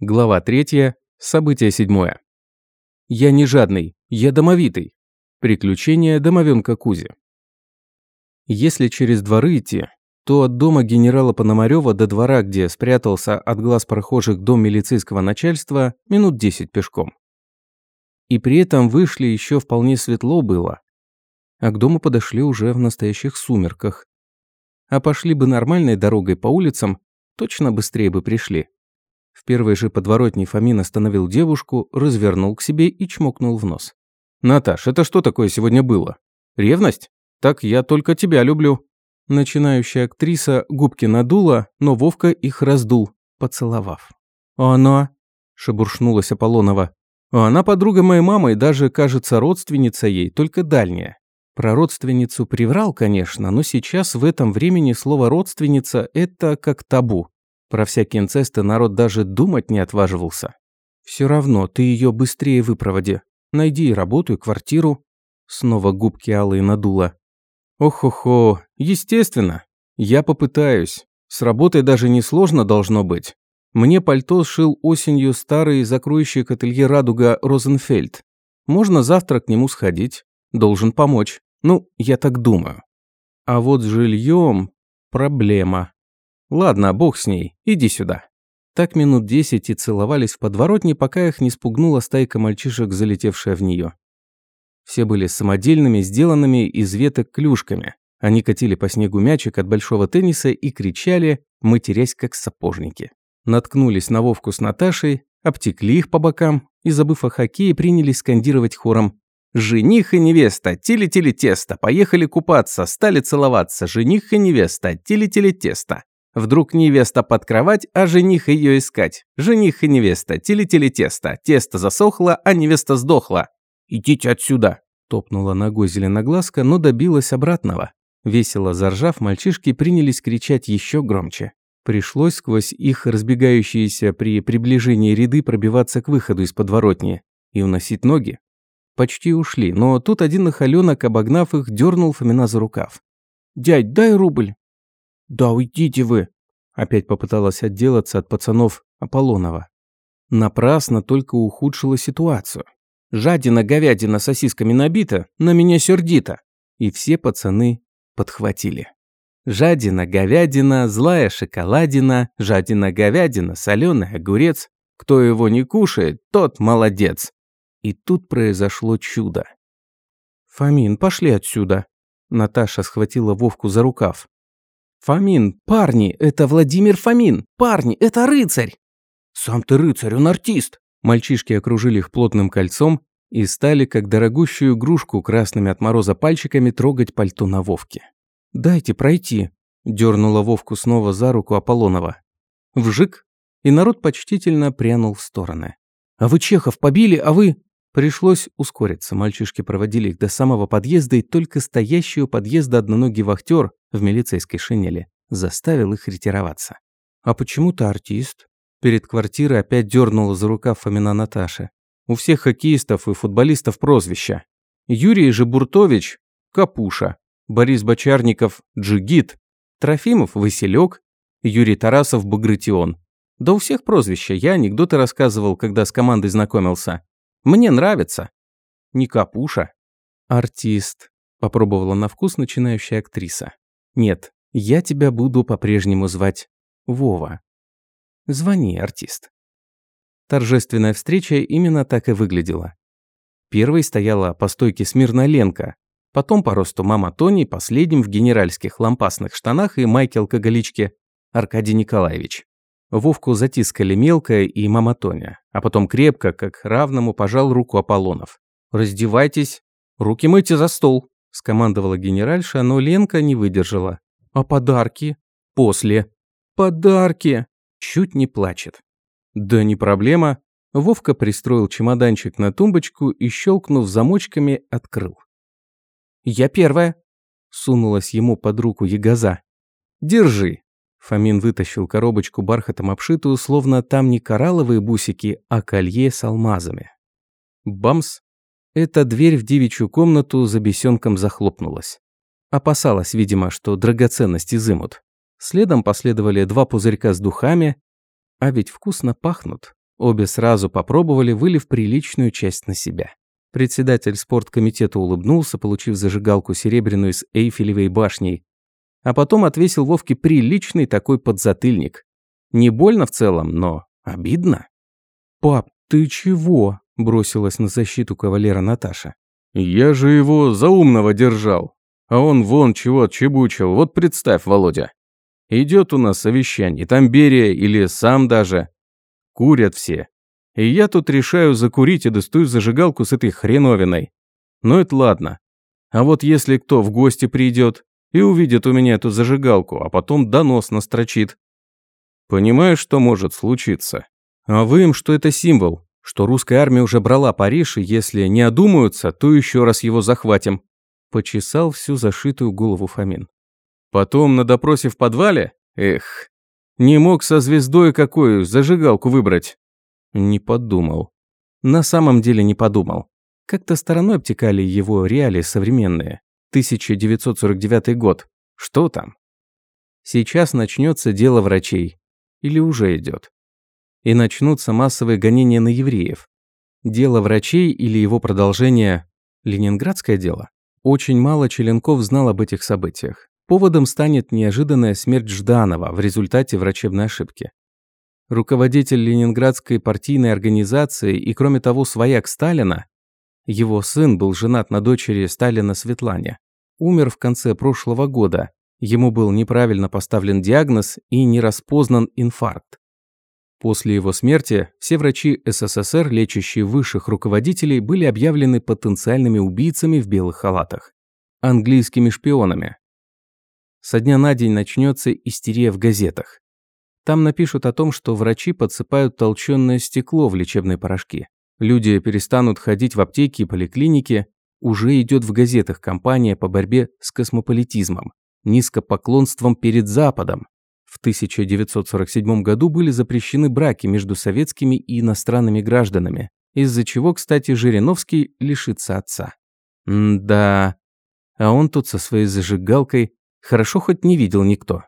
Глава 3. Событие 7. Я не жадный, я домовитый. Приключения домовенка Кузи. Если через дворы идти, то от дома генерала Пономарева до двора, где спрятался от глаз прохожих дом милицейского начальства, минут 10 пешком. И при этом вышли еще вполне светло было, а к дому подошли уже в настоящих сумерках. А пошли бы нормальной дорогой по улицам, точно быстрее бы пришли. В первой же подворотне Фомин остановил девушку, развернул к себе и чмокнул в нос. «Наташ, это что такое сегодня было? Ревность? Так я только тебя люблю». Начинающая актриса губки надула, но Вовка их раздул, поцеловав. «Она?» – шебуршнулась Аполлонова. «Она подруга моей мамы и даже, кажется, родственница ей, только дальняя. Про родственницу приврал, конечно, но сейчас в этом времени слово «родственница» – это как табу. Про всякие инцесты народ даже думать не отваживался. Все равно ты ее быстрее выпроводи. Найди и работу, и квартиру. Снова губки алые надула. Ох-хо-хо, естественно. Я попытаюсь. С работой даже несложно должно быть. Мне пальто сшил осенью старый закроющий к ателье «Радуга» Розенфельд. Можно завтра к нему сходить. Должен помочь. Ну, я так думаю. А вот с жильем проблема. Ладно, бог с ней, иди сюда. Так минут десять и целовались в подворотне, пока их не спугнула стайка мальчишек, залетевшая в нее. Все были самодельными, сделанными из веток клюшками. Они катили по снегу мячик от большого тенниса и кричали, матерясь как сапожники. Наткнулись на Вовку с Наташей, обтекли их по бокам и, забыв о хоккее, принялись скандировать хором «Жених и невеста, тили-тили тесто, поехали купаться, стали целоваться, жених и невеста, тили-тили тесто». Вдруг невеста под кровать, а жених ее искать. Жених и невеста, тили-тили тесто. Тесто засохло, а невеста сдохла. «Идите отсюда!» – топнула ногой зеленоглазка, но добилась обратного. Весело заржав, мальчишки принялись кричать еще громче. Пришлось сквозь их разбегающиеся при приближении ряды пробиваться к выходу из подворотни и уносить ноги. Почти ушли, но тут один нахаленок, обогнав их, дернул Фомина за рукав. «Дядь, дай рубль!» «Да уйдите вы!» Опять попыталась отделаться от пацанов Аполлонова. Напрасно только ухудшила ситуацию. Жадина говядина сосисками набита, на меня сердито. И все пацаны подхватили. Жадина, говядина, злая шоколадина, жадина, говядина, соленый огурец. Кто его не кушает, тот молодец. И тут произошло чудо. «Фомин, пошли отсюда!» Наташа схватила Вовку за рукав. «Фомин, парни, это Владимир Фомин! Парни, это рыцарь!» «Сам ты рыцарь, он артист!» Мальчишки окружили их плотным кольцом и стали, как дорогущую игрушку красными от мороза пальчиками, трогать пальто на Вовке. «Дайте пройти», – дернула Вовку снова за руку Аполлонова. Вжик, и народ почтительно прянул в стороны. «А вы Чехов побили, а вы...» Пришлось ускориться. Мальчишки проводили их до самого подъезда, и только стоящий у подъезда одноногий вахтер в милицейской шинели заставил их ретироваться. «А почему ты артист?» Перед квартирой опять дернула за рукав Фомина Наташа. «У всех хоккеистов и футболистов прозвища. Юрий Жебуртович – Капуша, Борис Бочарников – Джигит, Трофимов – Василек, Юрий Тарасов – Багратион. Да у всех прозвища. Я анекдоты рассказывал, когда с командой знакомился. Мне нравится. Не Капуша. Артист. Попробовала на вкус начинающая актриса. Нет, я тебя буду по-прежнему звать Вова. Звони, артист. Торжественная встреча именно так и выглядела. Первой стояла по стойке смирно Ленка, потом по росту мама Тони, последним в генеральских лампасных штанах и майке-алкоголичке Аркадий Николаевич. Вовку затискали мелко и мама Тоня, а потом крепко, как равному, пожал руку Аполлонов. «Раздевайтесь, руки мойте за стол», – скомандовала генеральша, но Ленка не выдержала. «А подарки?» «После». «Подарки!» Чуть не плачет. «Да не проблема». Вовка пристроил чемоданчик на тумбочку и, щелкнув замочками, открыл. «Я первая», – сунулась ему под руку ягоза. «Держи», Фомин вытащил коробочку бархатом обшитую, словно там не коралловые бусики, а колье с алмазами. Бамс! Эта дверь в девичью комнату за бесенком захлопнулась. Опасалась, видимо, что драгоценности изымут. Следом последовали два пузырька с духами, а ведь вкусно пахнут. Обе сразу попробовали, вылив приличную часть на себя. Председатель спорткомитета улыбнулся, получив зажигалку серебряную с Эйфелевой башней, а потом отвесил Вовке приличный такой подзатыльник. Не больно в целом, но обидно. «Пап, ты чего?» – бросилась на защиту кавалера Наташа. «Я же его за умного держал, а он вон чего отчебучил, вот представь, Володя. Идет у нас совещание, там Берия или сам даже. Курят все. И я тут решаю закурить и достаю зажигалку с этой хреновиной. Но это ладно. А вот если кто в гости придет и увидит у меня эту зажигалку, а потом донос настрочит. Понимаешь, что может случиться? А вы им, что это символ, что русская армия уже брала Париж, и если не одумаются, то еще раз его захватим. Почесал всю зашитую голову Фомин. Потом на допросе в подвале? Эх, не мог со звездой какую зажигалку выбрать. Не подумал. На самом деле не подумал. Как-то стороной обтекали его реалии современные. 1949 год. Что там? Сейчас начнется дело врачей. Или уже идет. И начнутся массовые гонения на евреев. Дело врачей или его продолжение – ленинградское дело? Очень мало Челенков знал об этих событиях. Поводом станет неожиданная смерть Жданова в результате врачебной ошибки. Руководитель Ленинградской партийной организации и, кроме того, свояк Сталина, его сын был женат на дочери Сталина Светлане. Умер в конце прошлого года. Ему был неправильно поставлен диагноз и не распознан инфаркт. После его смерти все врачи СССР, лечащие высших руководителей, были объявлены потенциальными убийцами в белых халатах. Английскими шпионами. Со дня на день начнется истерия в газетах. Там напишут о том, что врачи подсыпают толченое стекло в лечебные порошки. Люди перестанут ходить в аптеки и поликлиники. Уже идет в газетах кампания по борьбе с космополитизмом, низкопоклонством перед Западом. В 1947 году были запрещены браки между советскими и иностранными гражданами, из-за чего, кстати, Жириновский лишится отца. М да, а он тут со своей зажигалкой хорошо хоть не видел никто.